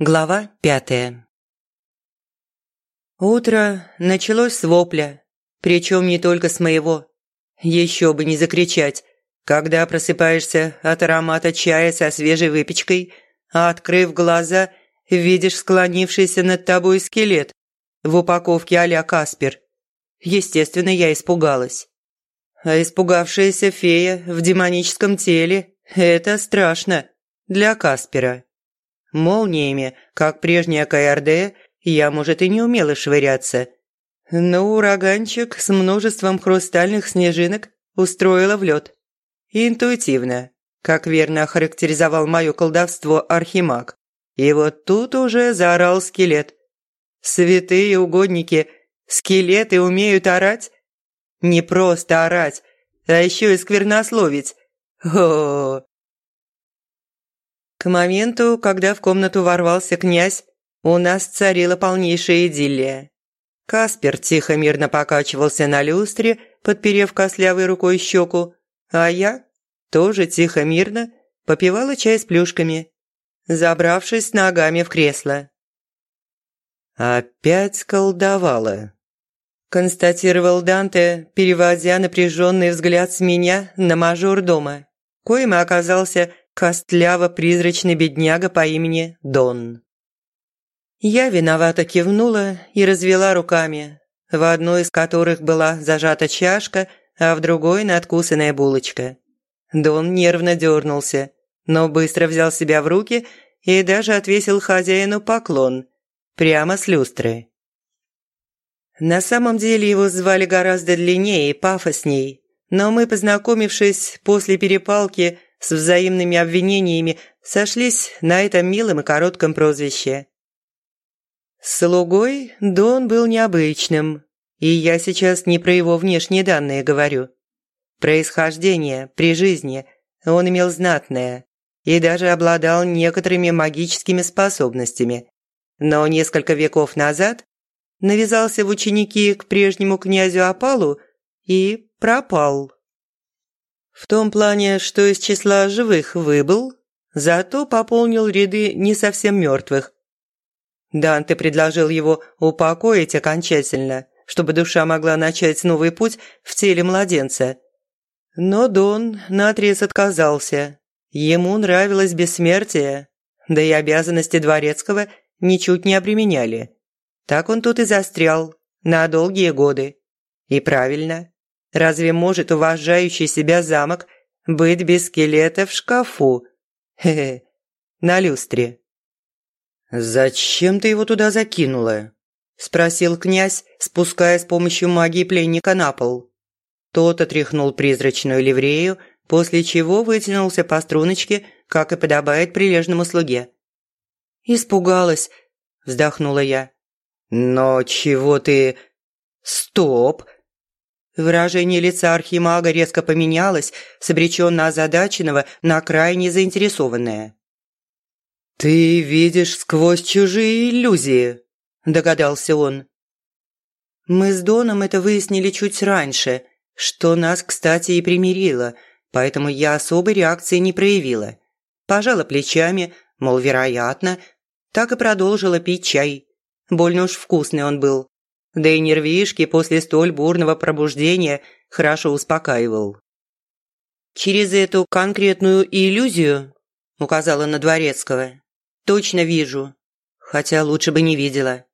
Глава пятая Утро началось с вопля, причем не только с моего. Еще бы не закричать, когда просыпаешься от аромата чая со свежей выпечкой, а открыв глаза, видишь склонившийся над тобой скелет в упаковке а Каспер. Естественно, я испугалась. А испугавшаяся фея в демоническом теле – это страшно для Каспера. Молниями, как прежняя КРД, я, может, и не умела швыряться. Но ураганчик с множеством хрустальных снежинок устроила в лед. Интуитивно, как верно охарактеризовал мое колдовство Архимаг. И вот тут уже заорал скелет. «Святые угодники, скелеты умеют орать?» «Не просто орать, а еще и сквернословить. О, к моменту, когда в комнату ворвался князь, у нас царила полнейшая идиллия. Каспер тихо-мирно покачивался на люстре, подперев кослявой рукой щеку, а я тоже тихо-мирно попивала чай с плюшками, забравшись ногами в кресло. «Опять колдовала», – констатировал Данте, переводя напряженный взгляд с меня на мажор дома, коим оказался костляво-призрачный бедняга по имени Дон. Я виновато кивнула и развела руками, в одной из которых была зажата чашка, а в другой надкусанная булочка. Дон нервно дернулся, но быстро взял себя в руки и даже отвесил хозяину поклон, прямо с люстры. На самом деле его звали гораздо длиннее и пафосней, но мы, познакомившись после перепалки, с взаимными обвинениями сошлись на этом милом и коротком прозвище. Слугой Дон был необычным, и я сейчас не про его внешние данные говорю. Происхождение при жизни он имел знатное и даже обладал некоторыми магическими способностями. Но несколько веков назад навязался в ученики к прежнему князю Апалу и пропал. В том плане, что из числа живых выбыл, зато пополнил ряды не совсем мертвых. Данте предложил его упокоить окончательно, чтобы душа могла начать новый путь в теле младенца. Но Дон наотрез отказался. Ему нравилось бессмертие, да и обязанности дворецкого ничуть не обременяли. Так он тут и застрял на долгие годы. И правильно. Разве может уважающий себя замок быть без скелета в шкафу? Хе-хе, на люстре. «Зачем ты его туда закинула?» – спросил князь, спуская с помощью магии пленника на пол. Тот отряхнул призрачную ливрею, после чего вытянулся по струночке, как и подобает прилежному слуге. «Испугалась», – вздохнула я. «Но чего ты...» «Стоп!» Выражение лица архимага резко поменялось с обреченно озадаченного на крайне заинтересованное. «Ты видишь сквозь чужие иллюзии», – догадался он. Мы с Доном это выяснили чуть раньше, что нас, кстати, и примирило, поэтому я особой реакции не проявила. Пожала плечами, мол, вероятно, так и продолжила пить чай. Больно уж вкусный он был да и нервишки после столь бурного пробуждения хорошо успокаивал. «Через эту конкретную иллюзию», – указала на Дворецкого, – «точно вижу, хотя лучше бы не видела».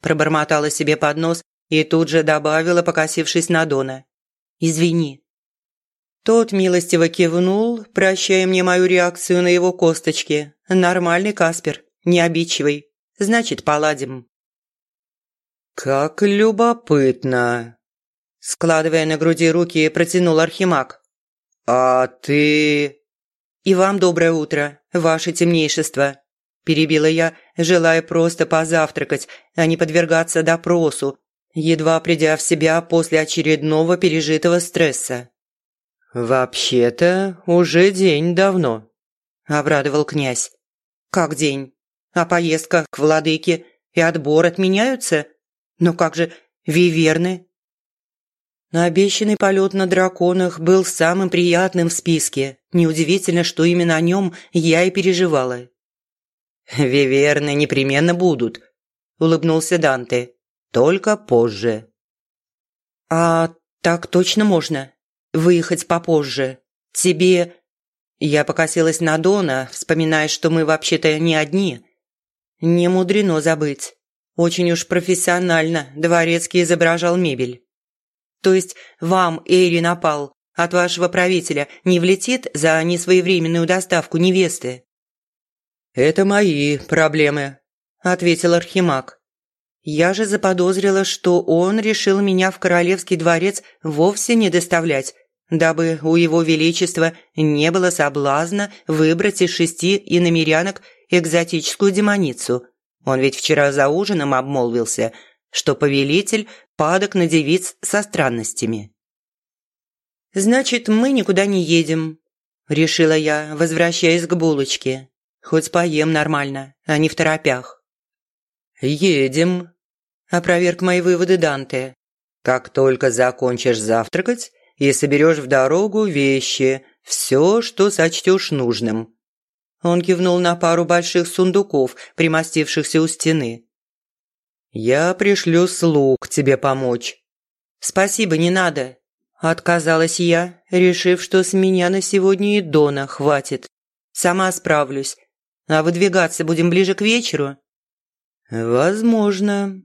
Пробормотала себе под нос и тут же добавила, покосившись на Дона. «Извини». Тот милостиво кивнул, прощая мне мою реакцию на его косточки. «Нормальный Каспер, не обидчивый. Значит, поладим». «Как любопытно!» Складывая на груди руки, протянул Архимаг. «А ты...» «И вам доброе утро, ваше темнейшество!» Перебила я, желая просто позавтракать, а не подвергаться допросу, едва придя в себя после очередного пережитого стресса. «Вообще-то уже день давно», – обрадовал князь. «Как день? А поездка к владыке и отбор отменяются?» Но как же виверны? Обещанный полет на драконах был самым приятным в списке. Неудивительно, что именно о нем я и переживала. Виверны непременно будут, улыбнулся Данте. Только позже. А так точно можно? Выехать попозже? Тебе... Я покосилась на Дона, вспоминая, что мы вообще-то не одни. Не мудрено забыть. Очень уж профессионально Дворецкий изображал мебель. То есть вам Эйри напал, от вашего правителя не влетит за несвоевременную доставку невесты? «Это мои проблемы», – ответил Архимаг. Я же заподозрила, что он решил меня в королевский дворец вовсе не доставлять, дабы у его величества не было соблазна выбрать из шести иномерянок экзотическую демоницу. Он ведь вчера за ужином обмолвился, что повелитель падок на девиц со странностями. «Значит, мы никуда не едем», – решила я, возвращаясь к булочке. «Хоть поем нормально, а не в торопях». «Едем», – опроверг мои выводы Данте. «Как только закончишь завтракать и соберешь в дорогу вещи, все, что сочтешь нужным». Он кивнул на пару больших сундуков, примостившихся у стены. «Я пришлю слуг тебе помочь». «Спасибо, не надо», Отказалась я, решив, что с меня на сегодня и Дона хватит. Сама справлюсь. А выдвигаться будем ближе к вечеру? Возможно.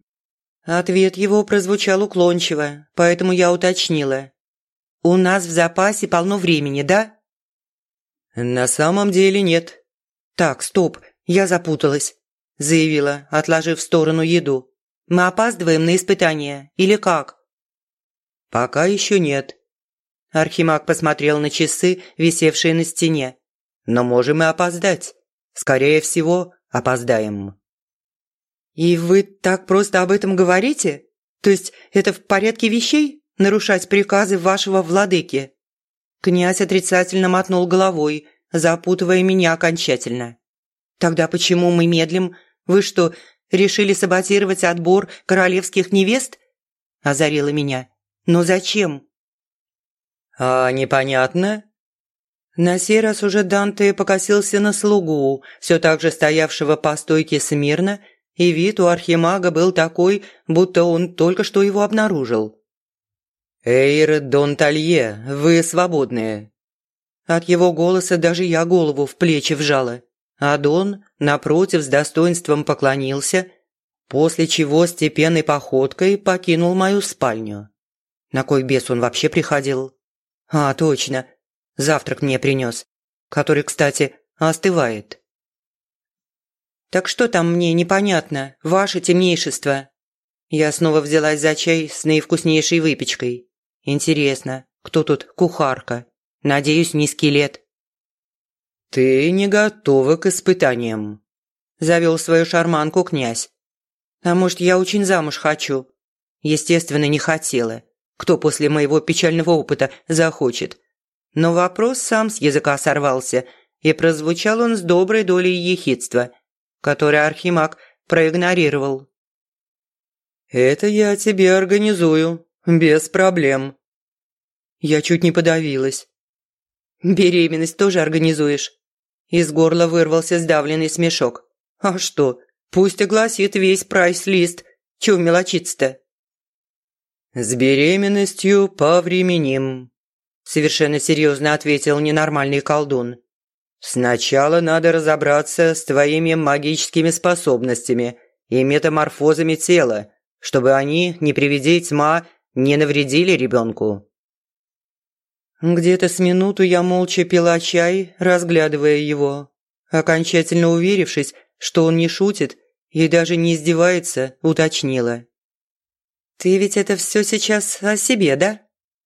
Ответ его прозвучал уклончиво, поэтому я уточнила. У нас в запасе полно времени, да? На самом деле нет. Так, стоп, я запуталась, заявила, отложив в сторону еду. Мы опаздываем на испытание или как? «Пока еще нет». Архимаг посмотрел на часы, висевшие на стене. «Но можем и опоздать. Скорее всего, опоздаем». «И вы так просто об этом говорите? То есть это в порядке вещей – нарушать приказы вашего владыки?» Князь отрицательно мотнул головой, запутывая меня окончательно. «Тогда почему мы медлим? Вы что, решили саботировать отбор королевских невест?» – озарила меня. Но зачем? А непонятно. На сей раз уже Данте покосился на слугу, все так же стоявшего по стойке смирно, и вид у архимага был такой, будто он только что его обнаружил. «Эйр Дон Талье, вы свободные». От его голоса даже я голову в плечи вжала, а Дон, напротив, с достоинством поклонился, после чего степенной походкой покинул мою спальню. На кой бес он вообще приходил? А, точно. Завтрак мне принес. Который, кстати, остывает. «Так что там мне непонятно, ваше темнейшество?» Я снова взялась за чай с наивкуснейшей выпечкой. Интересно, кто тут кухарка? Надеюсь, не скелет. «Ты не готова к испытаниям», – завел свою шарманку князь. «А может, я очень замуж хочу?» Естественно, не хотела кто после моего печального опыта захочет. Но вопрос сам с языка сорвался, и прозвучал он с доброй долей ехидства, которое Архимаг проигнорировал. «Это я тебе организую, без проблем». Я чуть не подавилась. «Беременность тоже организуешь?» Из горла вырвался сдавленный смешок. «А что, пусть огласит весь прайс-лист. Чего мелочиться-то?» «С беременностью повременим», – совершенно серьезно ответил ненормальный колдун. «Сначала надо разобраться с твоими магическими способностями и метаморфозами тела, чтобы они, не приведи тьма, не навредили ребенку». Где-то с минуту я молча пила чай, разглядывая его. Окончательно уверившись, что он не шутит и даже не издевается, уточнила. «Ты ведь это все сейчас о себе, да?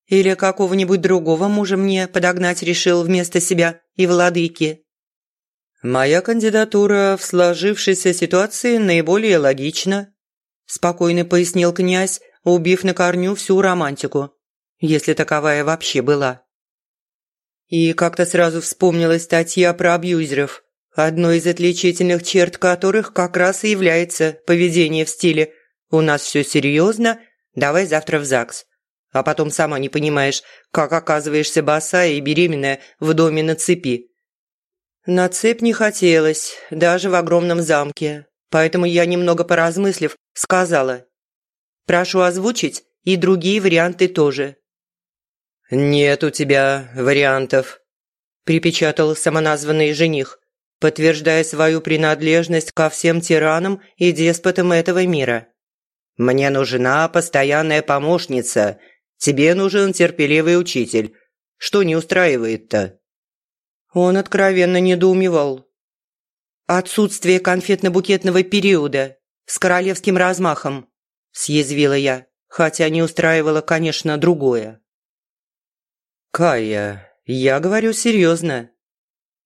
Или какого-нибудь другого мужа мне подогнать решил вместо себя и владыки?» «Моя кандидатура в сложившейся ситуации наиболее логична», спокойно пояснил князь, убив на корню всю романтику, если таковая вообще была. И как-то сразу вспомнилась статья про абьюзеров, одной из отличительных черт которых как раз и является поведение в стиле у нас все серьезно, давай завтра в ЗАГС. А потом сама не понимаешь, как оказываешься босая и беременная в доме на цепи. На цепь не хотелось, даже в огромном замке, поэтому я, немного поразмыслив, сказала. «Прошу озвучить и другие варианты тоже». «Нет у тебя вариантов», – припечатал самоназванный жених, подтверждая свою принадлежность ко всем тиранам и деспотам этого мира. «Мне нужна постоянная помощница, тебе нужен терпеливый учитель. Что не устраивает-то?» Он откровенно недоумевал. «Отсутствие конфетно-букетного периода с королевским размахом», – съязвила я, хотя не устраивало, конечно, другое. «Кая, я говорю серьезно».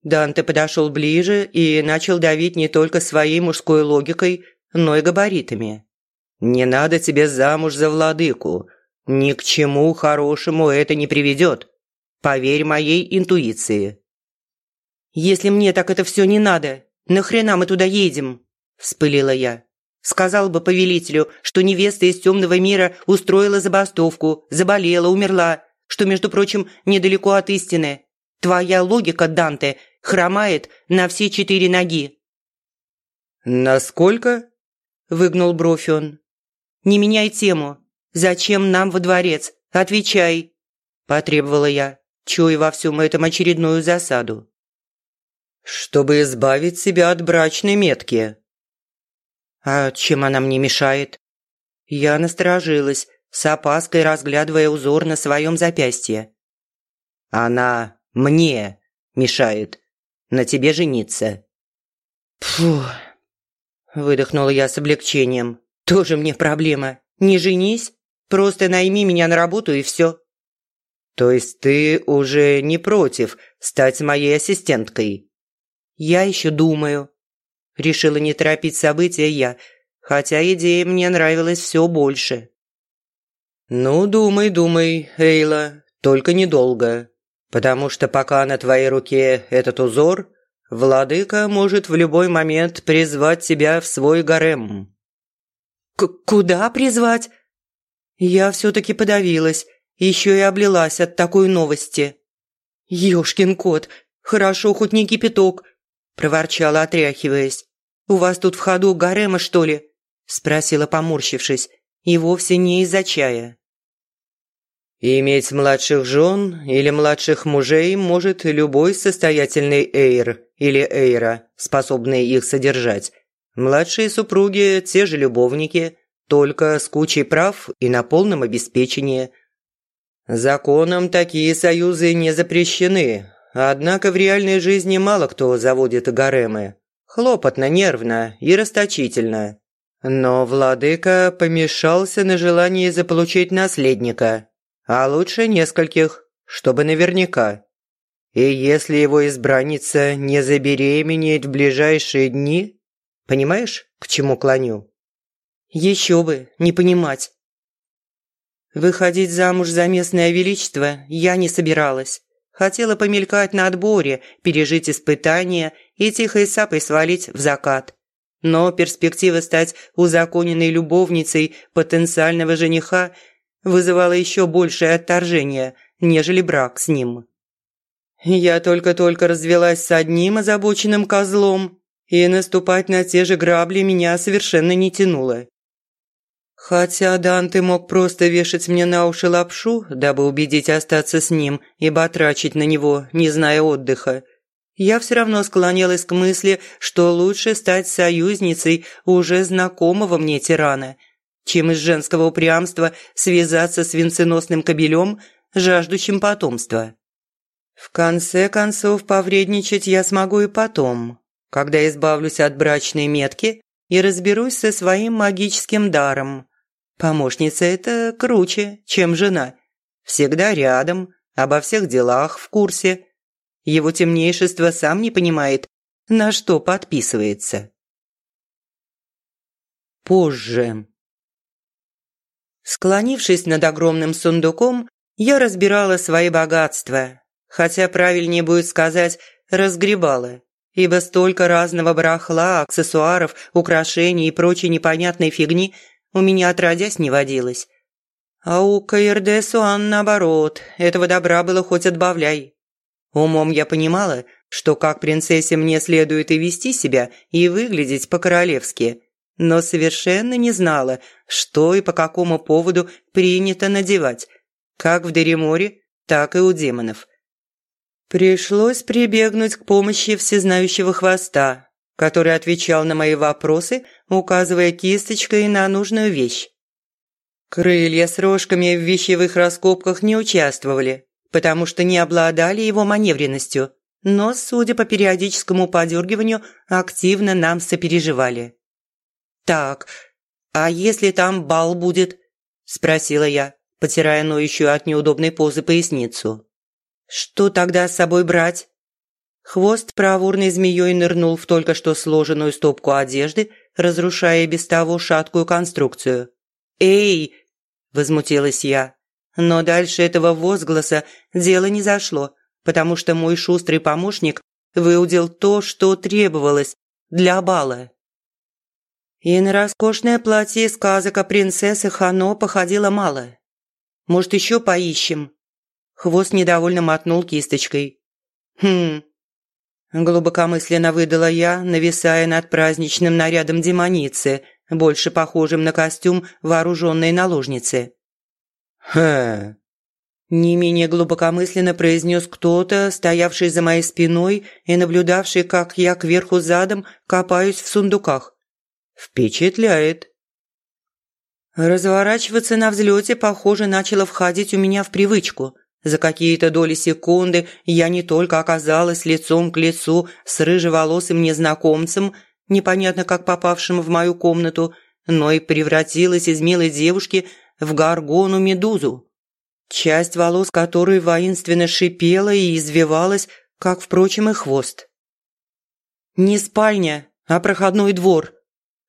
Данте подошел ближе и начал давить не только своей мужской логикой, но и габаритами. «Не надо тебе замуж за владыку. Ни к чему хорошему это не приведет. Поверь моей интуиции». «Если мне так это все не надо, нахрена мы туда едем?» – вспылила я. Сказал бы повелителю, что невеста из темного мира устроила забастовку, заболела, умерла, что, между прочим, недалеко от истины. Твоя логика, Данте, хромает на все четыре ноги». «Насколько?» – выгнул бровь он. «Не меняй тему. Зачем нам во дворец? Отвечай!» – потребовала я, чуя во всем этом очередную засаду. «Чтобы избавить себя от брачной метки». «А чем она мне мешает?» Я насторожилась, с опаской разглядывая узор на своем запястье. «Она мне мешает на тебе жениться». «Фу!» – выдохнула я с облегчением. «Тоже мне проблема. Не женись, просто найми меня на работу и все». «То есть ты уже не против стать моей ассистенткой?» «Я еще думаю». Решила не торопить события я, хотя идея мне нравилась все больше. «Ну, думай, думай, Эйла, только недолго, потому что пока на твоей руке этот узор, владыка может в любой момент призвать тебя в свой гарем». К «Куда призвать?» Я все-таки подавилась, еще и облилась от такой новости. «Ешкин кот, хорошо хоть не кипяток», – проворчала, отряхиваясь. «У вас тут в ходу гарема, что ли?» – спросила, поморщившись и вовсе не из-за чая. Иметь младших жен или младших мужей может любой состоятельный эйр или эйра, способный их содержать. Младшие супруги – те же любовники, только с кучей прав и на полном обеспечении. Законом такие союзы не запрещены, однако в реальной жизни мало кто заводит гаремы. Хлопотно, нервно и расточительно. Но владыка помешался на желании заполучить наследника, а лучше нескольких, чтобы наверняка. И если его избранница не забеременеет в ближайшие дни, понимаешь, к чему клоню? Еще бы, не понимать. Выходить замуж за местное величество я не собиралась. Хотела помелькать на отборе, пережить испытания и тихой сапой свалить в закат. Но перспектива стать узаконенной любовницей потенциального жениха вызывала еще большее отторжение, нежели брак с ним. Я только-только развелась с одним озабоченным козлом, и наступать на те же грабли меня совершенно не тянуло. Хотя Данте мог просто вешать мне на уши лапшу, дабы убедить остаться с ним и батрачить на него, не зная отдыха, я все равно склонялась к мысли, что лучше стать союзницей уже знакомого мне тирана, чем из женского упрямства связаться с венценосным кобелем, жаждущим потомства. В конце концов, повредничать я смогу и потом, когда избавлюсь от брачной метки и разберусь со своим магическим даром. Помощница – это круче, чем жена. Всегда рядом, обо всех делах в курсе – его темнейшество сам не понимает, на что подписывается. Позже. Склонившись над огромным сундуком, я разбирала свои богатства, хотя правильнее будет сказать «разгребала», ибо столько разного барахла, аксессуаров, украшений и прочей непонятной фигни у меня отродясь не водилось. А у Каирде Суан наоборот, этого добра было хоть отбавляй. Умом я понимала, что как принцессе мне следует и вести себя, и выглядеть по-королевски, но совершенно не знала, что и по какому поводу принято надевать, как в Дереморе, так и у демонов. Пришлось прибегнуть к помощи всезнающего хвоста, который отвечал на мои вопросы, указывая кисточкой на нужную вещь. Крылья с рожками в вещевых раскопках не участвовали, потому что не обладали его маневренностью, но, судя по периодическому подергиванию, активно нам сопереживали. «Так, а если там бал будет?» – спросила я, потирая ноющую от неудобной позы поясницу. «Что тогда с собой брать?» Хвост проворной змеей нырнул в только что сложенную стопку одежды, разрушая без того шаткую конструкцию. «Эй!» – возмутилась я. Но дальше этого возгласа дело не зашло, потому что мой шустрый помощник выудил то, что требовалось для бала. И на роскошное платье сказок о принцессе Хано походило мало. Может, еще поищем?» Хвост недовольно мотнул кисточкой. «Хм...» Глубокомысленно выдала я, нависая над праздничным нарядом демоницы, больше похожим на костюм вооруженной наложницы. «Хэ...» Не менее глубокомысленно произнес кто-то, стоявший за моей спиной и наблюдавший, как я кверху задом копаюсь в сундуках. Впечатляет. Разворачиваться на взлете, похоже, начало входить у меня в привычку. За какие-то доли секунды я не только оказалась лицом к лицу с рыжеволосым незнакомцем, непонятно как попавшим в мою комнату, но и превратилась из милой девушки в гаргону-медузу, часть волос которой воинственно шипела и извивалась, как, впрочем, и хвост. «Не спальня, а проходной двор»,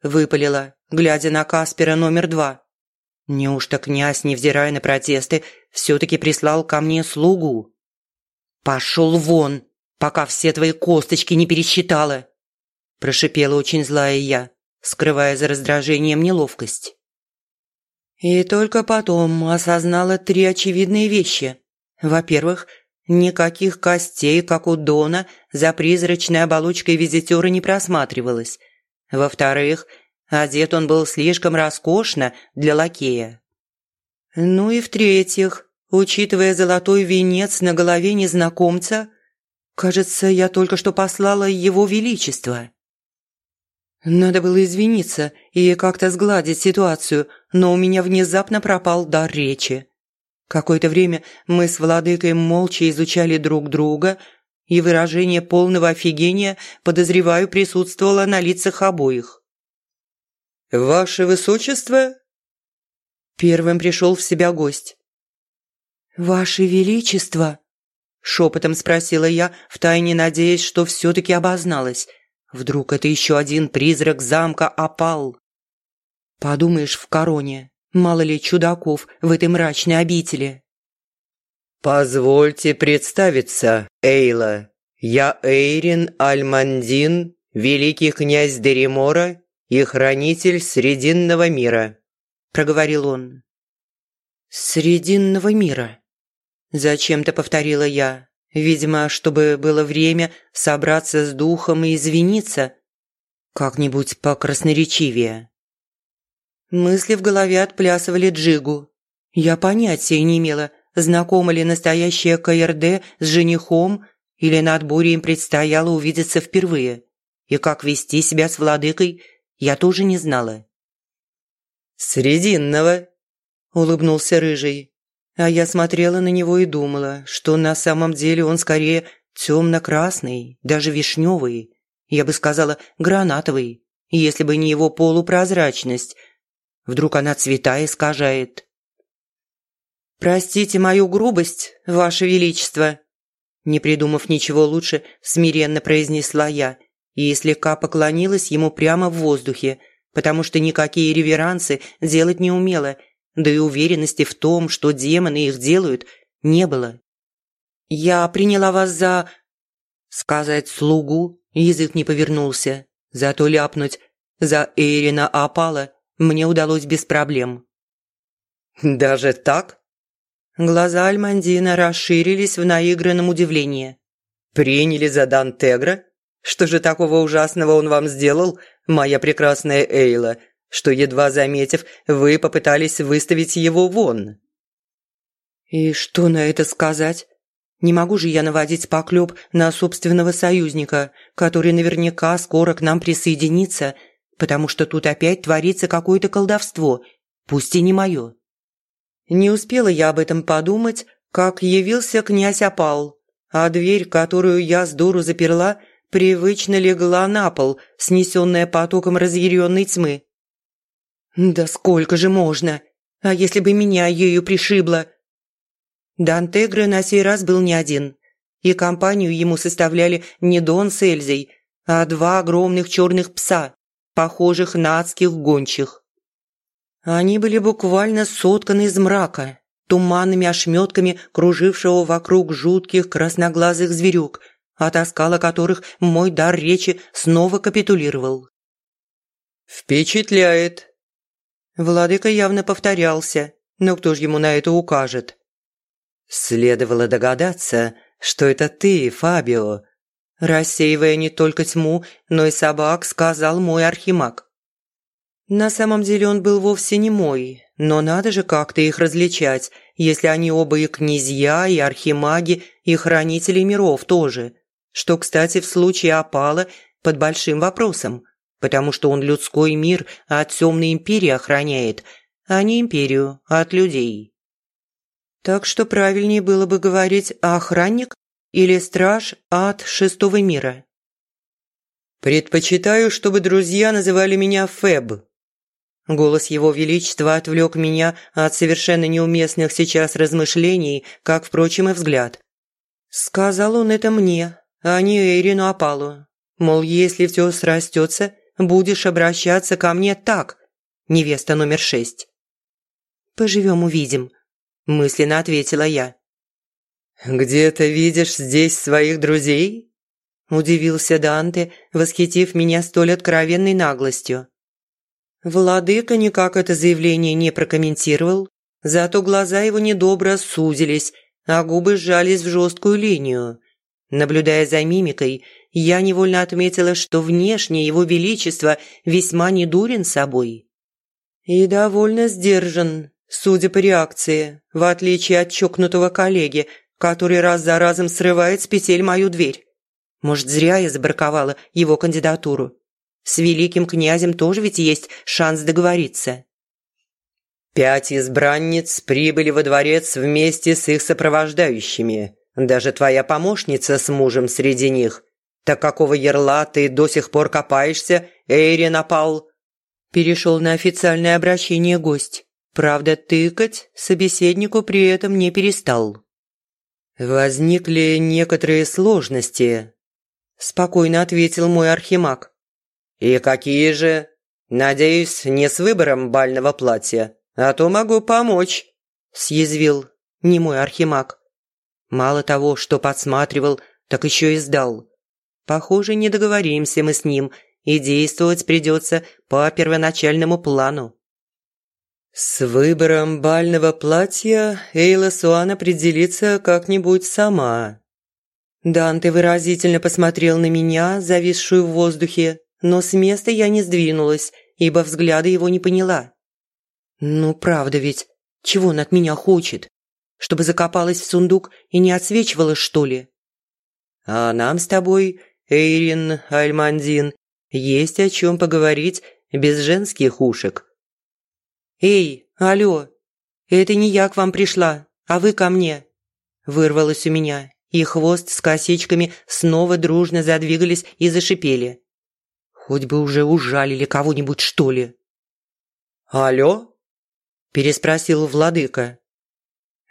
выпалила, глядя на Каспера номер два. Неужто князь, невзирая на протесты, все-таки прислал ко мне слугу? «Пошел вон, пока все твои косточки не пересчитала!» Прошипела очень злая я, скрывая за раздражением неловкость. И только потом осознала три очевидные вещи. Во-первых, никаких костей, как у Дона, за призрачной оболочкой визитера не просматривалось – во-вторых, одет он был слишком роскошно для лакея. Ну и в-третьих, учитывая золотой венец на голове незнакомца, кажется, я только что послала его величество. Надо было извиниться и как-то сгладить ситуацию, но у меня внезапно пропал дар речи. Какое-то время мы с владыкой молча изучали друг друга – и выражение полного офигения, подозреваю, присутствовало на лицах обоих. «Ваше высочество?» Первым пришел в себя гость. «Ваше величество?» Шепотом спросила я, втайне надеясь, что все-таки обозналась. Вдруг это еще один призрак замка опал. Подумаешь, в короне. Мало ли чудаков в этой мрачной обители. «Позвольте представиться, Эйла. Я Эйрин Альмандин, великий князь Деримора и хранитель Срединного мира», – проговорил он. «Срединного мира», – зачем-то повторила я, видимо, чтобы было время собраться с духом и извиниться. Как-нибудь покрасноречивее. Мысли в голове отплясывали джигу. Я понятия не имела – знакома ли настоящая КРД с женихом или на отборе им предстояло увидеться впервые. И как вести себя с владыкой, я тоже не знала. «Срединного», – улыбнулся Рыжий. А я смотрела на него и думала, что на самом деле он скорее темно-красный, даже вишневый, я бы сказала, гранатовый, если бы не его полупрозрачность. Вдруг она цвета искажает. «Простите мою грубость, Ваше Величество!» Не придумав ничего лучше, смиренно произнесла я и слегка поклонилась ему прямо в воздухе, потому что никакие реверансы делать не умела, да и уверенности в том, что демоны их делают, не было. «Я приняла вас за...» Сказать «слугу» язык не повернулся, зато ляпнуть «за Эрина Апала» мне удалось без проблем. «Даже так?» Глаза Альмандина расширились в наигранном удивлении. Приняли за Дантегра? Что же такого ужасного он вам сделал, моя прекрасная Эйла, что, едва заметив, вы попытались выставить его вон?» «И что на это сказать? Не могу же я наводить поклеп на собственного союзника, который наверняка скоро к нам присоединится, потому что тут опять творится какое-то колдовство, пусть и не мое». Не успела я об этом подумать, как явился князь Опал, а дверь, которую я с дуру заперла, привычно легла на пол, снесенная потоком разъяренной тьмы. «Да сколько же можно? А если бы меня ею пришибло?» Дантегра на сей раз был не один, и компанию ему составляли не Дон с Эльзой, а два огромных черных пса, похожих на адских гончих. Они были буквально сотканы из мрака, туманными ошметками кружившего вокруг жутких красноглазых зверюк, от оскала которых мой дар речи снова капитулировал. «Впечатляет!» Владыка явно повторялся, но кто ж ему на это укажет? Следовало догадаться, что это ты, Фабио. Рассеивая не только тьму, но и собак, сказал мой архимаг. На самом деле он был вовсе не мой, но надо же как-то их различать, если они оба и князья, и архимаги, и хранители миров тоже. Что, кстати, в случае опала под большим вопросом, потому что он людской мир от темной империи охраняет, а не империю от людей. Так что правильнее было бы говорить «охранник» или «страж от шестого мира». «Предпочитаю, чтобы друзья называли меня Феб». Голос его величества отвлек меня от совершенно неуместных сейчас размышлений, как, впрочем, и взгляд. Сказал он это мне, а не Эйрину Апалу. Мол, если все срастется, будешь обращаться ко мне так, невеста номер шесть. «Поживем-увидим», мысленно ответила я. «Где-то видишь здесь своих друзей?» Удивился Данте, восхитив меня столь откровенной наглостью. Владыка никак это заявление не прокомментировал, зато глаза его недобро сузились, а губы сжались в жесткую линию. Наблюдая за мимикой, я невольно отметила, что внешне его величество весьма недурен собой. И довольно сдержан, Судя по реакции, в отличие от чокнутого коллеги, который раз за разом срывает с петель мою дверь. Может, зря я забраковала его кандидатуру. С великим князем тоже ведь есть шанс договориться. Пять избранниц прибыли во дворец вместе с их сопровождающими. Даже твоя помощница с мужем среди них. Так какого ерла ты до сих пор копаешься, Эйри напал?» Перешел на официальное обращение гость. Правда, тыкать собеседнику при этом не перестал. «Возникли некоторые сложности», – спокойно ответил мой архимаг. «И какие же? Надеюсь, не с выбором бального платья, а то могу помочь», – съязвил не мой архимаг. Мало того, что подсматривал, так еще и сдал. Похоже, не договоримся мы с ним, и действовать придется по первоначальному плану. «С выбором бального платья Эйла Суан определится как-нибудь сама». Данте выразительно посмотрел на меня, зависшую в воздухе, но с места я не сдвинулась, ибо взгляда его не поняла. «Ну, правда ведь, чего он от меня хочет? Чтобы закопалась в сундук и не отсвечивала, что ли?» «А нам с тобой, Эйрин Альмандин, есть о чем поговорить без женских ушек». «Эй, алло, это не я к вам пришла, а вы ко мне!» Вырвалось у меня, и хвост с косичками снова дружно задвигались и зашипели. Хоть бы уже ужалили кого-нибудь, что ли. «Алло?» – переспросил владыка.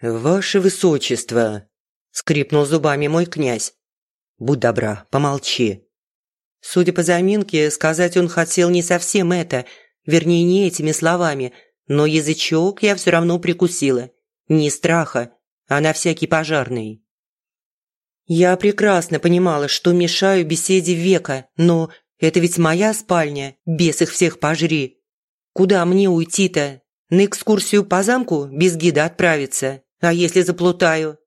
«Ваше высочество!» – скрипнул зубами мой князь. «Будь добра, помолчи». Судя по заминке, сказать он хотел не совсем это, вернее, не этими словами – но язычок я все равно прикусила. Не страха, а на всякий пожарный. Я прекрасно понимала, что мешаю беседе века, но это ведь моя спальня, без их всех пожри. Куда мне уйти-то? На экскурсию по замку без гида отправиться? А если заплутаю?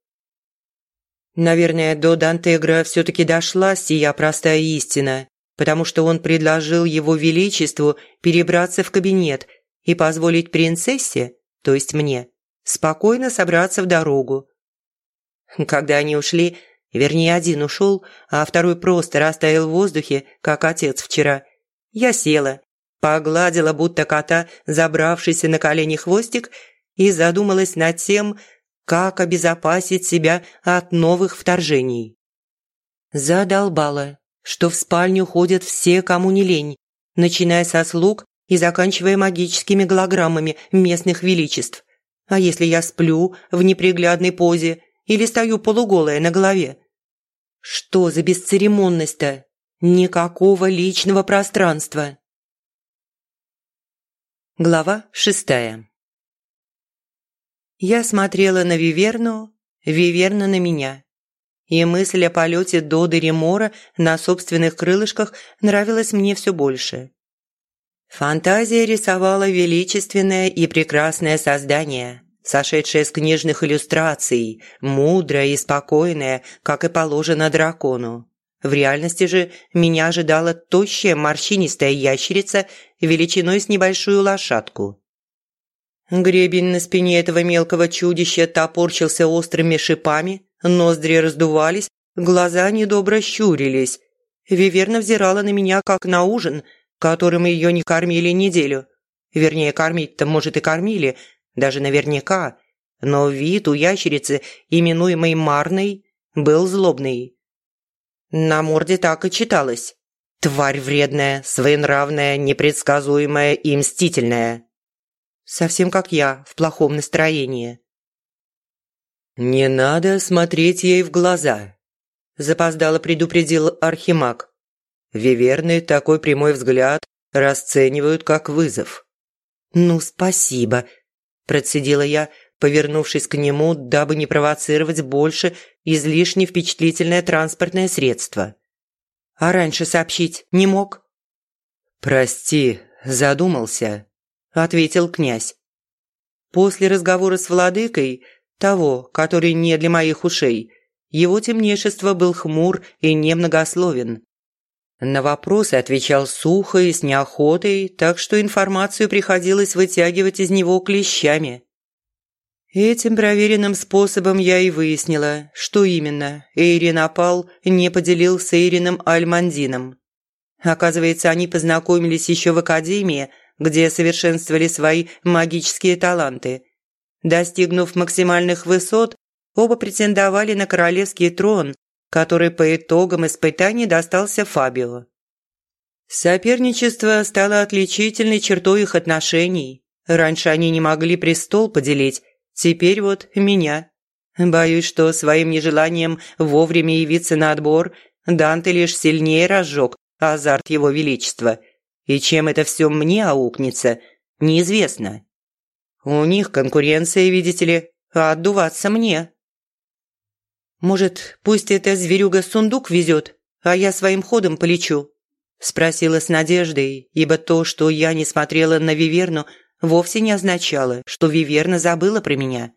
Наверное, до Дантегра все-таки дошла сия простая истина, потому что он предложил его величеству перебраться в кабинет и позволить принцессе, то есть мне, спокойно собраться в дорогу. Когда они ушли, вернее, один ушел, а второй просто растаял в воздухе, как отец вчера, я села, погладила будто кота, забравшийся на колени хвостик, и задумалась над тем, как обезопасить себя от новых вторжений. Задолбала, что в спальню ходят все, кому не лень, начиная со слуг и заканчивая магическими голограммами местных величеств. А если я сплю в неприглядной позе или стою полуголая на голове? Что за бесцеремонность-то? Никакого личного пространства. Глава шестая Я смотрела на Виверну, Виверна на меня. И мысль о полете до Деремора на собственных крылышках нравилась мне все больше. Фантазия рисовала величественное и прекрасное создание, сошедшее с книжных иллюстраций, мудрое и спокойное, как и положено дракону. В реальности же меня ожидала тощая морщинистая ящерица величиной с небольшую лошадку. Гребень на спине этого мелкого чудища топорчился острыми шипами, ноздри раздувались, глаза недобро щурились. Виверна взирала на меня, как на ужин, которым ее не кормили неделю. Вернее, кормить-то, может, и кормили, даже наверняка. Но вид у ящерицы, именуемой Марной, был злобный. На морде так и читалось. Тварь вредная, своенравная, непредсказуемая и мстительная. Совсем как я, в плохом настроении. «Не надо смотреть ей в глаза», – запоздало предупредил Архимаг. Виверны такой прямой взгляд расценивают как вызов. «Ну, спасибо», – процедила я, повернувшись к нему, дабы не провоцировать больше излишне впечатлительное транспортное средство. «А раньше сообщить не мог?» «Прости, задумался», – ответил князь. После разговора с владыкой, того, который не для моих ушей, его темнейшество был хмур и немногословен. На вопросы отвечал сухо и с неохотой, так что информацию приходилось вытягивать из него клещами. Этим проверенным способом я и выяснила, что именно Эйрин Апал не поделил с Эйрином Альмандином. Оказывается, они познакомились еще в академии, где совершенствовали свои магические таланты. Достигнув максимальных высот, оба претендовали на королевский трон, который по итогам испытаний достался Фабио. Соперничество стало отличительной чертой их отношений. Раньше они не могли престол поделить, Теперь вот меня. Боюсь, что своим нежеланием вовремя явиться на отбор Данте лишь сильнее разжег азарт его величества. И чем это все мне аукнется, неизвестно. У них конкуренция, видите ли, а отдуваться мне. «Может, пусть эта зверюга сундук везет, а я своим ходом полечу?» Спросила с надеждой, ибо то, что я не смотрела на Виверну, вовсе не означало, что Виверна забыла про меня.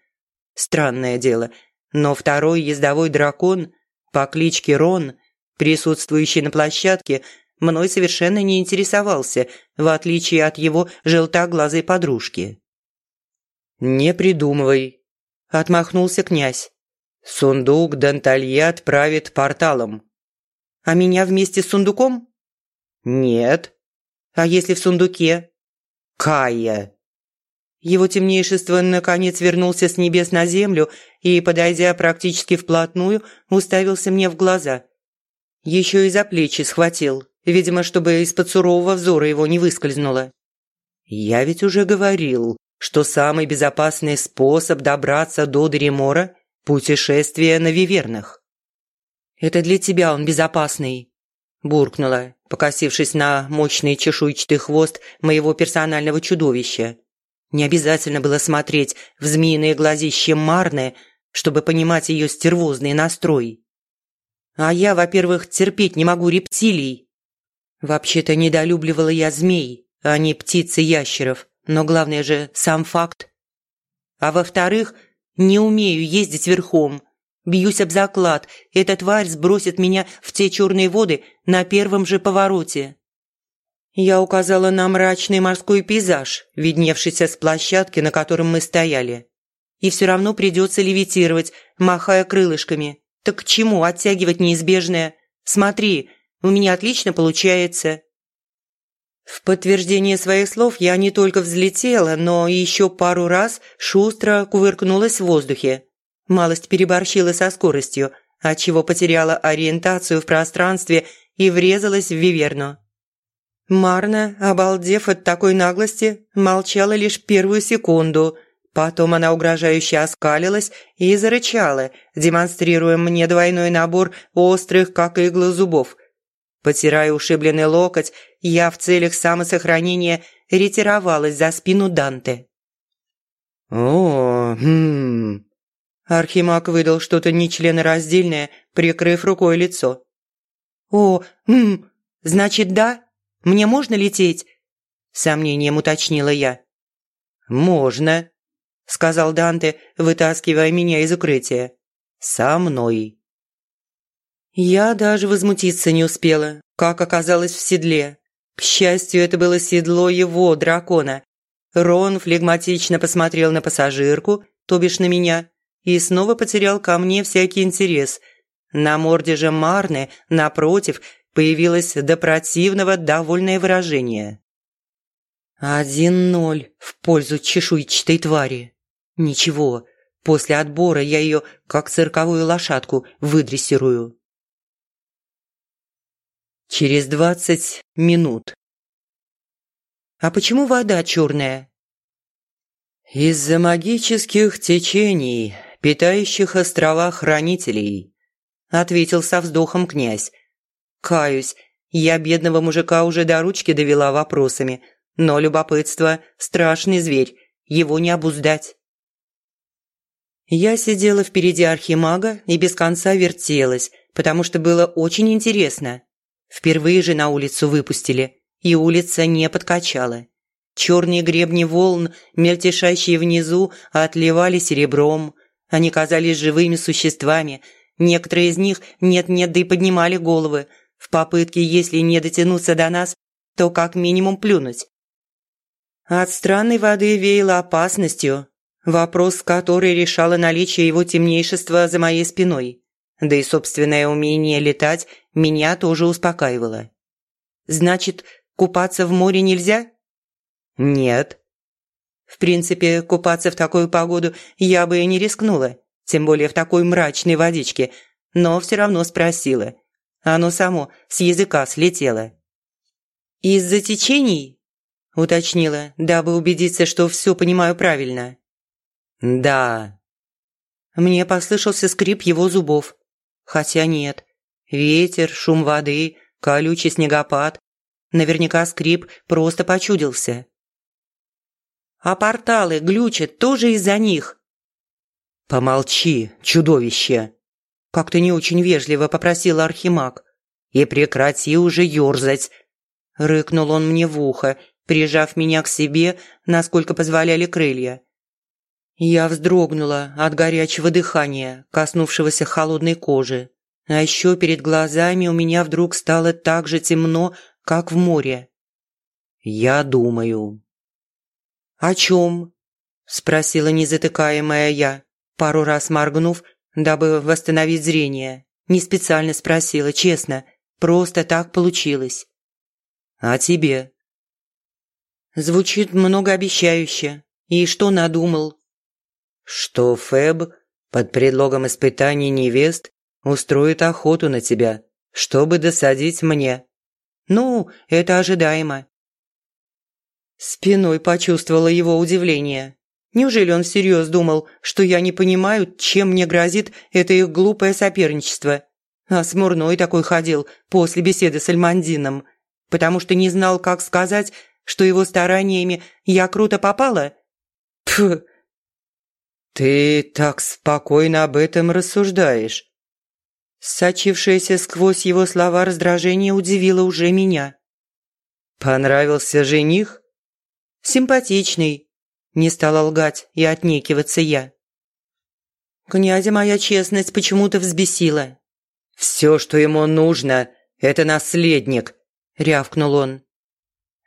Странное дело, но второй ездовой дракон по кличке Рон, присутствующий на площадке, мной совершенно не интересовался, в отличие от его желтоглазой подружки. «Не придумывай», – отмахнулся князь. «Сундук Дантальят правит порталом». «А меня вместе с сундуком?» «Нет». «А если в сундуке?» Кая!» Его темнейшество наконец вернулся с небес на землю и, подойдя практически вплотную, уставился мне в глаза. Еще и за плечи схватил, видимо, чтобы из-под сурового взора его не выскользнуло. «Я ведь уже говорил, что самый безопасный способ добраться до Деремора – путешествие на Вивернах». «Это для тебя он безопасный», – буркнула, покосившись на мощный чешуйчатый хвост моего персонального чудовища. Не обязательно было смотреть в змеиные глазища Марны, чтобы понимать ее стервозный настрой. А я, во-первых, терпеть не могу рептилий. Вообще-то недолюбливала я змей, а не птиц и ящеров, но главное же сам факт. А во-вторых, не умею ездить верхом, Бьюсь об заклад, эта тварь сбросит меня в те черные воды на первом же повороте. Я указала на мрачный морской пейзаж, видневшийся с площадки, на котором мы стояли. И все равно придется левитировать, махая крылышками. Так к чему оттягивать неизбежное? Смотри, у меня отлично получается. В подтверждение своих слов я не только взлетела, но еще пару раз шустро кувыркнулась в воздухе. Малость переборщила со скоростью, отчего потеряла ориентацию в пространстве и врезалась в Виверну. Марна, обалдев от такой наглости, молчала лишь первую секунду. Потом она угрожающе оскалилась и зарычала, демонстрируя мне двойной набор острых, как иглы зубов – Потирая ушибленный локоть, я в целях самосохранения ретировалась за спину Данте. «О, хм...» Архимаг выдал что-то нечленораздельное, прикрыв рукой лицо. «О, хм, значит, да? Мне можно лететь?» Сомнением уточнила я. «Можно», – сказал Данте, вытаскивая меня из укрытия. «Со мной». Я даже возмутиться не успела, как оказалось в седле. К счастью, это было седло его, дракона. Рон флегматично посмотрел на пассажирку, то бишь на меня, и снова потерял ко мне всякий интерес. На морде же Марны, напротив, появилось до противного довольное выражение. «Один ноль в пользу чешуйчатой твари. Ничего, после отбора я ее, как цирковую лошадку, выдрессирую». Через двадцать минут. А почему вода черная? Из-за магических течений, питающих острова хранителей, ответил со вздохом князь. Каюсь, я бедного мужика уже до ручки довела вопросами, но любопытство – страшный зверь, его не обуздать. Я сидела впереди архимага и без конца вертелась, потому что было очень интересно. Впервые же на улицу выпустили, и улица не подкачала. Черные гребни волн, мельтешащие внизу, отливали серебром. Они казались живыми существами. Некоторые из них нет-нет, да и поднимали головы, в попытке, если не дотянуться до нас, то как минимум плюнуть. От странной воды веяло опасностью, вопрос который решало наличие его темнейшества за моей спиной. Да и собственное умение летать меня тоже успокаивало. «Значит, купаться в море нельзя?» «Нет». В принципе, купаться в такую погоду я бы и не рискнула, тем более в такой мрачной водичке, но все равно спросила. Оно само с языка слетело. «Из-за течений?» – уточнила, дабы убедиться, что все понимаю правильно. «Да». Мне послышался скрип его зубов. Хотя нет. Ветер, шум воды, колючий снегопад. Наверняка скрип просто почудился. А порталы глючат тоже из-за них. «Помолчи, чудовище!» Как-то не очень вежливо попросил Архимаг. «И прекрати уже ёрзать!» Рыкнул он мне в ухо, прижав меня к себе, насколько позволяли крылья. Я вздрогнула от горячего дыхания, коснувшегося холодной кожи. А еще перед глазами у меня вдруг стало так же темно, как в море. «Я думаю». «О чем?» – спросила незатыкаемая я, пару раз моргнув, дабы восстановить зрение. Не специально спросила, честно, просто так получилось. «А тебе?» Звучит многообещающе. И что надумал? Что Фэб под предлогом испытаний невест устроит охоту на тебя, чтобы досадить мне. Ну, это ожидаемо. Спиной почувствовала его удивление. Неужели он всерьез думал, что я не понимаю, чем мне грозит это их глупое соперничество? А смурной такой ходил после беседы с Альмандином, потому что не знал, как сказать, что его стараниями я круто попала? Пф, «Ты так спокойно об этом рассуждаешь». Сочившееся сквозь его слова раздражение удивило уже меня. «Понравился жених?» «Симпатичный», – не стала лгать и отнекиваться я. Князя моя честность почему-то взбесила. «Все, что ему нужно, это наследник», – рявкнул он.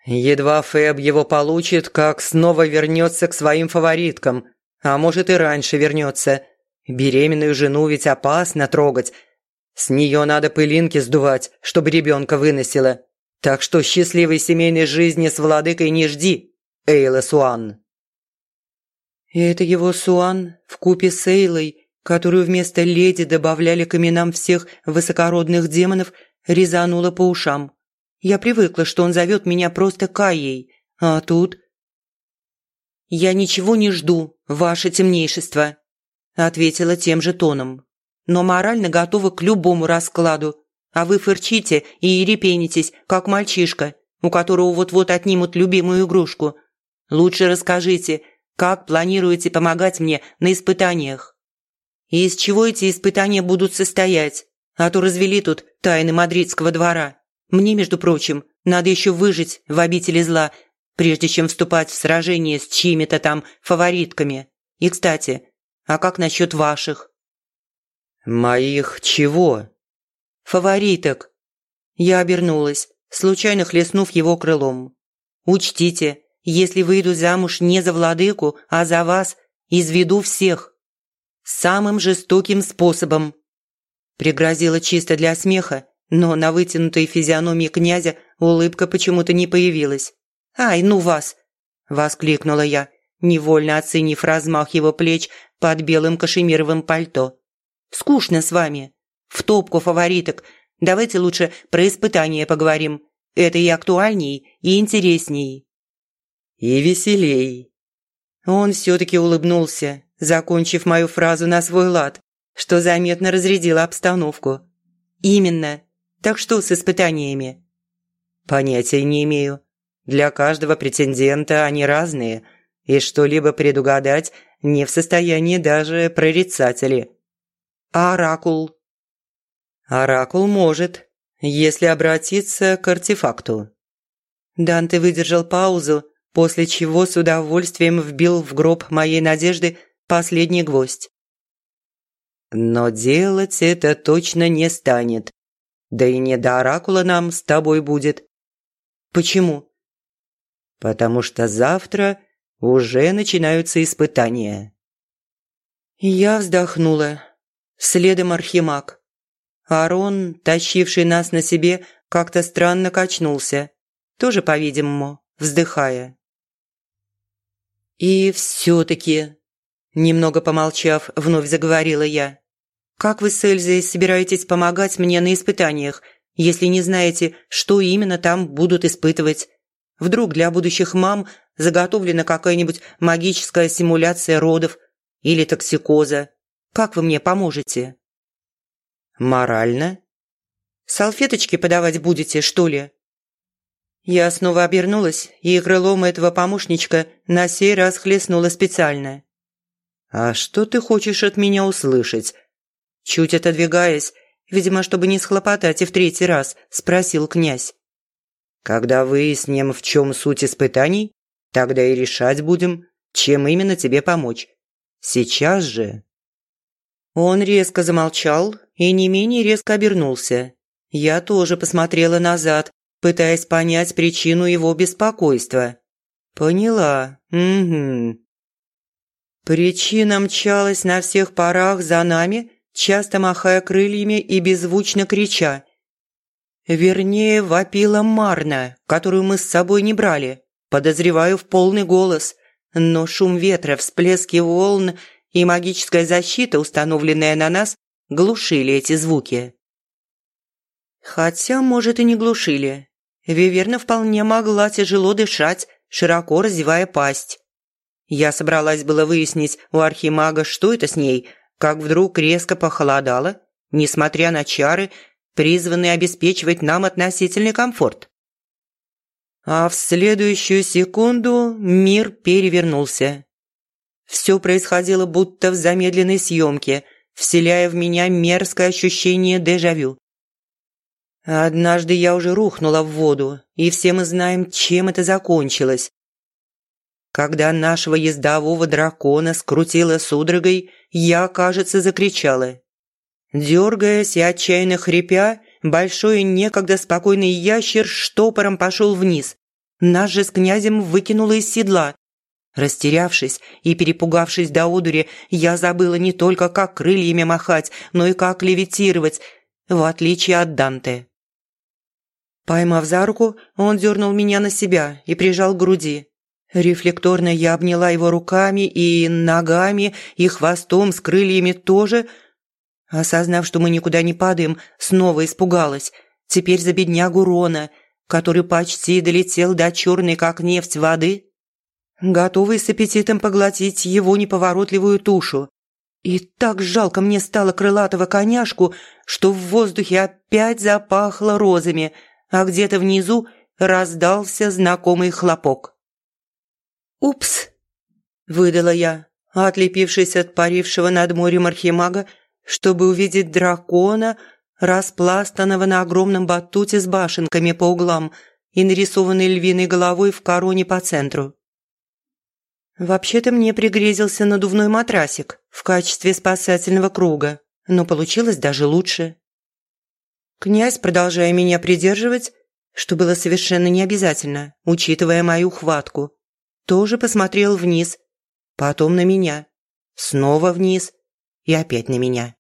Едва Фэб его получит, как снова вернется к своим фавориткам, а может и раньше вернется. Беременную жену ведь опасно трогать. С нее надо пылинки сдувать, чтобы ребенка выносила. Так что счастливой семейной жизни с владыкой не жди, Эйла Суан. И это его Суан в купе с Эйлой, которую вместо леди добавляли к именам всех высокородных демонов, резануло по ушам. Я привыкла, что он зовет меня просто Каей, а тут... «Я ничего не жду, ваше темнейшество», – ответила тем же тоном. «Но морально готова к любому раскладу, а вы фырчите и репенитесь, как мальчишка, у которого вот-вот отнимут любимую игрушку. Лучше расскажите, как планируете помогать мне на испытаниях? И из чего эти испытания будут состоять? А то развели тут тайны мадридского двора». Мне, между прочим, надо еще выжить в обители зла, прежде чем вступать в сражение с чьими-то там фаворитками. И, кстати, а как насчет ваших?» «Моих чего?» «Фавориток». Я обернулась, случайно хлестнув его крылом. «Учтите, если выйду замуж не за владыку, а за вас, изведу всех. Самым жестоким способом». Пригрозила чисто для смеха но на вытянутой физиономии князя улыбка почему-то не появилась. «Ай, ну вас!» – воскликнула я, невольно оценив размах его плеч под белым кашемировым пальто. «Скучно с вами. В топку фавориток. Давайте лучше про испытания поговорим. Это и актуальней, и интересней». «И веселей». Он все-таки улыбнулся, закончив мою фразу на свой лад, что заметно разрядило обстановку. «Именно. Так что с испытаниями?» «Понятия не имею. Для каждого претендента они разные, и что-либо предугадать не в состоянии даже прорицатели». «А оракул?» «Оракул может, если обратиться к артефакту». Данте выдержал паузу, после чего с удовольствием вбил в гроб моей надежды последний гвоздь. «Но делать это точно не станет. Да и не до оракула нам с тобой будет. Почему? Потому что завтра уже начинаются испытания. Я вздохнула. Следом Архимаг. Арон, тащивший нас на себе, как-то странно качнулся. Тоже, по-видимому, вздыхая. «И все-таки», немного помолчав, вновь заговорила я, как вы с Эльзой собираетесь помогать мне на испытаниях, если не знаете, что именно там будут испытывать? Вдруг для будущих мам заготовлена какая-нибудь магическая симуляция родов или токсикоза? Как вы мне поможете?» «Морально?» «Салфеточки подавать будете, что ли?» Я снова обернулась, и крылом этого помощничка на сей раз хлестнула специально. «А что ты хочешь от меня услышать?» Чуть отодвигаясь, видимо, чтобы не схлопотать и в третий раз, спросил князь. «Когда выясним, в чем суть испытаний, тогда и решать будем, чем именно тебе помочь. Сейчас же...» Он резко замолчал и не менее резко обернулся. Я тоже посмотрела назад, пытаясь понять причину его беспокойства. «Поняла. Угу». Причина мчалась на всех парах за нами часто махая крыльями и беззвучно крича. Вернее, вопила Марна, которую мы с собой не брали, подозреваю в полный голос, но шум ветра, всплески волн и магическая защита, установленная на нас, глушили эти звуки. Хотя, может, и не глушили. Виверна вполне могла тяжело дышать, широко разевая пасть. Я собралась было выяснить у архимага, что это с ней – как вдруг резко похолодало, несмотря на чары, призванные обеспечивать нам относительный комфорт. А в следующую секунду мир перевернулся. Все происходило будто в замедленной съемке, вселяя в меня мерзкое ощущение дежавю. Однажды я уже рухнула в воду, и все мы знаем, чем это закончилось. Когда нашего ездового дракона скрутило судорогой, я, кажется, закричала. Дергаясь и отчаянно хрипя, большой некогда спокойный ящер штопором пошел вниз. Нас же с князем выкинуло из седла. Растерявшись и перепугавшись до одури, я забыла не только, как крыльями махать, но и как левитировать, в отличие от Данте. Поймав за руку, он дернул меня на себя и прижал к груди. Рефлекторно я обняла его руками и ногами, и хвостом с крыльями тоже. Осознав, что мы никуда не падаем, снова испугалась. Теперь за беднягу Рона, который почти долетел до черной, как нефть, воды, готовый с аппетитом поглотить его неповоротливую тушу. И так жалко мне стало крылатого коняшку, что в воздухе опять запахло розами, а где-то внизу раздался знакомый хлопок. «Упс!» – выдала я, отлепившись от парившего над морем архимага, чтобы увидеть дракона, распластанного на огромном батуте с башенками по углам и нарисованной львиной головой в короне по центру. Вообще-то мне пригрезился надувной матрасик в качестве спасательного круга, но получилось даже лучше. Князь, продолжая меня придерживать, что было совершенно необязательно, учитывая мою хватку, тоже посмотрел вниз, потом на меня, снова вниз и опять на меня.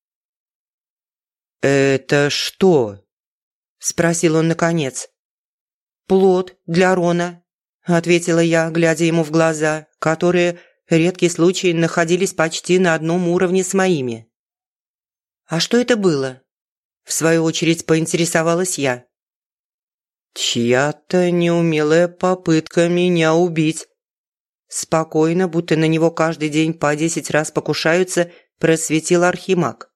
«Это что?» – спросил он наконец. «Плод для Рона», – ответила я, глядя ему в глаза, которые, редкий случай, находились почти на одном уровне с моими. «А что это было?» – в свою очередь поинтересовалась я. «Чья-то неумелая попытка меня убить», Спокойно, будто на него каждый день по десять раз покушаются, просветил Архимаг.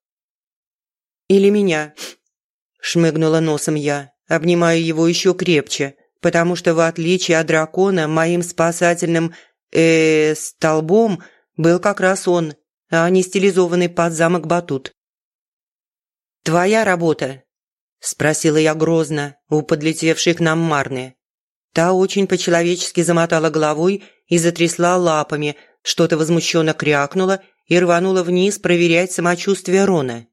«Или меня?» – шмыгнула носом я, обнимая его еще крепче, потому что, в отличие от дракона, моим спасательным э, столбом был как раз он, а не стилизованный под замок батут. «Твоя работа?» – спросила я грозно у подлетевшей к нам Марны. Та очень по-человечески замотала головой и затрясла лапами, что-то возмущенно крякнула и рванула вниз проверять самочувствие Рона.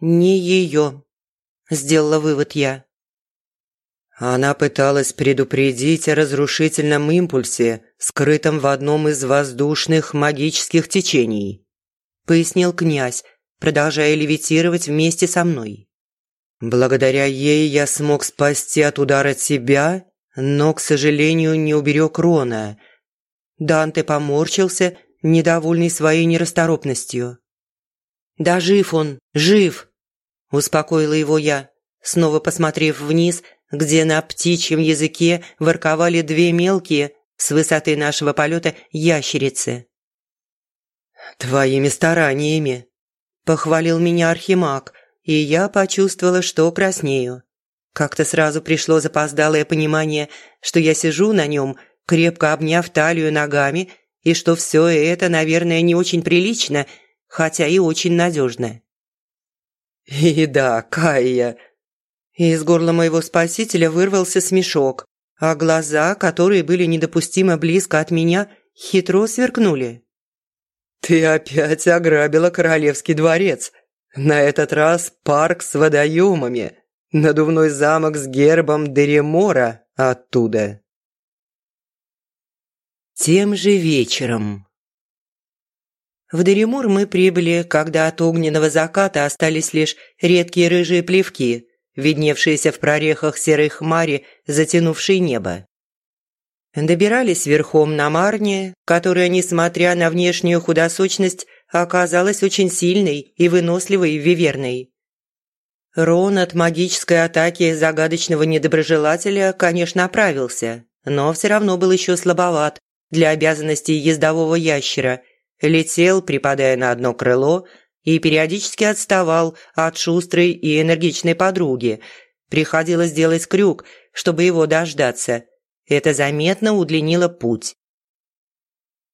«Не ее», – сделала вывод я. Она пыталась предупредить о разрушительном импульсе, скрытом в одном из воздушных магических течений, пояснил князь, продолжая левитировать вместе со мной. Благодаря ей я смог спасти от удара тебя, но, к сожалению, не уберег Рона. Данте поморщился, недовольный своей нерасторопностью. «Да жив он, жив!» – успокоила его я, снова посмотрев вниз, где на птичьем языке ворковали две мелкие, с высоты нашего полета, ящерицы. «Твоими стараниями!» – похвалил меня Архимаг, и я почувствовала, что краснею. Как-то сразу пришло запоздалое понимание, что я сижу на нем, крепко обняв талию ногами, и что все это, наверное, не очень прилично, хотя и очень надежно. «И да, Кая!» Из горла моего спасителя вырвался смешок, а глаза, которые были недопустимо близко от меня, хитро сверкнули. «Ты опять ограбила королевский дворец!» На этот раз парк с водоемами, надувной замок с гербом Деремора оттуда. Тем же вечером. В Деремор мы прибыли, когда от огненного заката остались лишь редкие рыжие плевки, видневшиеся в прорехах серой хмари, затянувшей небо. Добирались верхом на Марне, которая, несмотря на внешнюю худосочность, оказалась очень сильной и выносливой виверной. Рон от магической атаки загадочного недоброжелателя, конечно, оправился, но все равно был еще слабоват для обязанностей ездового ящера, летел, припадая на одно крыло, и периодически отставал от шустрой и энергичной подруги. Приходилось делать крюк, чтобы его дождаться. Это заметно удлинило путь.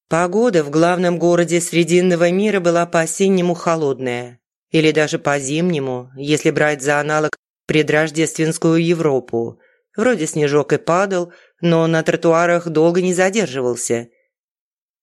Погода в главном городе Срединного мира была по-осеннему холодная. Или даже по-зимнему, если брать за аналог предрождественскую Европу. Вроде снежок и падал, но на тротуарах долго не задерживался.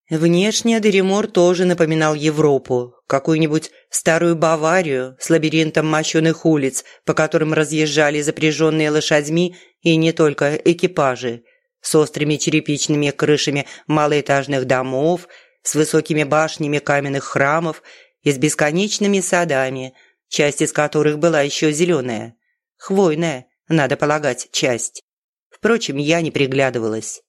Внешне Деремор тоже напоминал Европу, какую-нибудь старую Баварию с лабиринтом мощеных улиц, по которым разъезжали запряженные лошадьми и не только экипажи, с острыми черепичными крышами малоэтажных домов, с высокими башнями каменных храмов и с бесконечными садами, часть из которых была еще зеленая. Хвойная, надо полагать, часть. Впрочем, я не приглядывалась.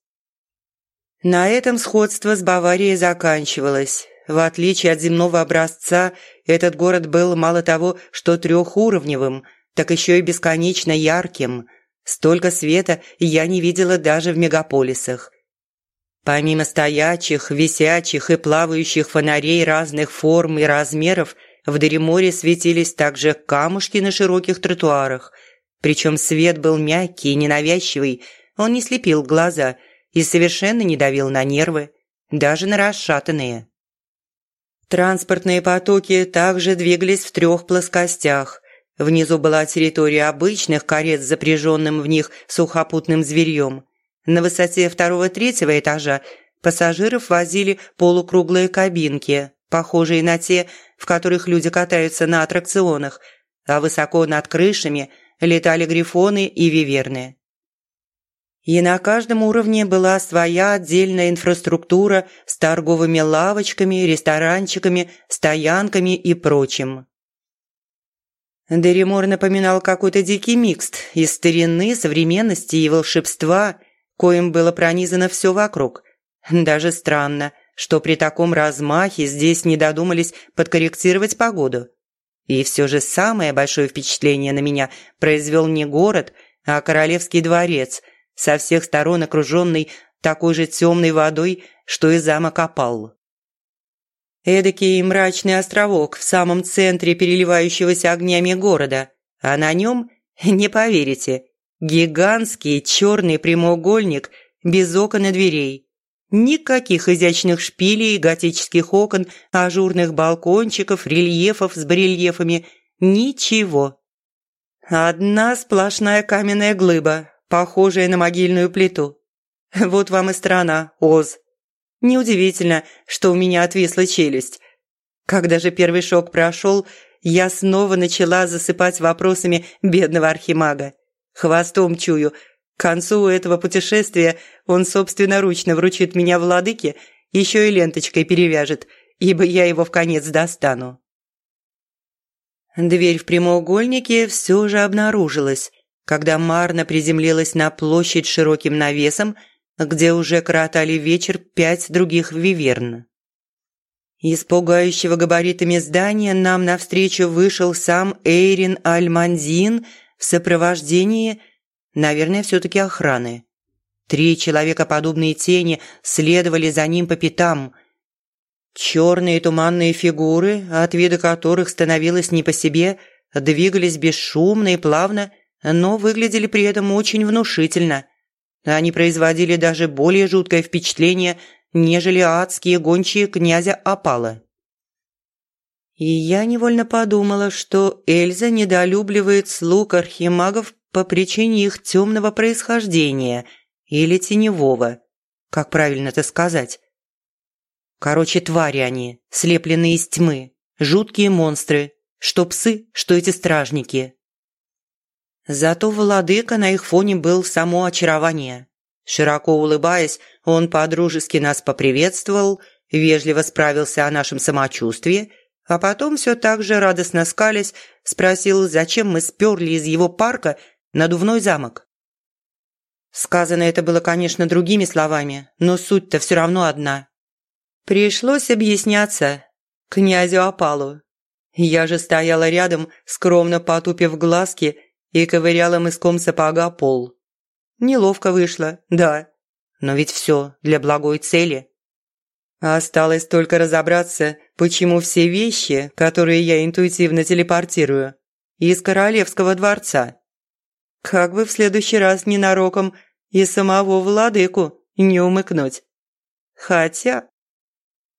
На этом сходство с Баварией заканчивалось. В отличие от земного образца, этот город был мало того, что трехуровневым, так еще и бесконечно ярким. Столько света я не видела даже в мегаполисах. Помимо стоячих, висячих и плавающих фонарей разных форм и размеров, в Дереморе светились также камушки на широких тротуарах. Причем свет был мягкий и ненавязчивый, он не слепил глаза и совершенно не давил на нервы, даже на расшатанные. Транспортные потоки также двигались в трех плоскостях. Внизу была территория обычных карет с запряженным в них сухопутным зверьем – на высоте второго-третьего этажа пассажиров возили полукруглые кабинки, похожие на те, в которых люди катаются на аттракционах, а высоко над крышами летали грифоны и виверны. И на каждом уровне была своя отдельная инфраструктура с торговыми лавочками, ресторанчиками, стоянками и прочим. Деримор напоминал какой-то дикий микст из старины, современности и волшебства – коим было пронизано все вокруг. Даже странно, что при таком размахе здесь не додумались подкорректировать погоду. И все же самое большое впечатление на меня произвел не город, а королевский дворец, со всех сторон окруженный такой же темной водой, что и замок Апалл. Эдакий мрачный островок в самом центре переливающегося огнями города, а на нем, не поверите, Гигантский черный прямоугольник без окон и дверей. Никаких изящных шпилей, готических окон, ажурных балкончиков, рельефов с барельефами. Ничего. Одна сплошная каменная глыба, похожая на могильную плиту. Вот вам и страна, Оз. Неудивительно, что у меня отвисла челюсть. Когда же первый шок прошел, я снова начала засыпать вопросами бедного архимага. Хвостом чую. К концу этого путешествия он собственноручно вручит меня владыке, еще и ленточкой перевяжет, ибо я его в конец достану. Дверь в прямоугольнике все же обнаружилась, когда Марна приземлилась на площадь широким навесом, где уже коротали вечер пять других виверн. Из пугающего габаритами здания нам навстречу вышел сам Эйрин Альмандин – в сопровождении, наверное, все-таки охраны. Три человекоподобные тени следовали за ним по пятам. Черные туманные фигуры, от вида которых становилось не по себе, двигались бесшумно и плавно, но выглядели при этом очень внушительно. Они производили даже более жуткое впечатление, нежели адские гончие князя Апала. И я невольно подумала, что Эльза недолюбливает слуг архимагов по причине их темного происхождения или теневого. Как правильно это сказать? Короче, твари они, слепленные из тьмы, жуткие монстры, что псы, что эти стражники. Зато владыка на их фоне был само очарование. Широко улыбаясь, он подружески нас поприветствовал, вежливо справился о нашем самочувствии – а потом все так же радостно скались, спросил, зачем мы сперли из его парка надувной замок. Сказано это было, конечно, другими словами, но суть-то все равно одна. Пришлось объясняться князю Апалу. Я же стояла рядом, скромно потупив глазки и ковыряла мыском сапога пол. Неловко вышло, да, но ведь все для благой цели. Осталось только разобраться, почему все вещи, которые я интуитивно телепортирую, из королевского дворца. Как бы в следующий раз ненароком и самого владыку не умыкнуть. Хотя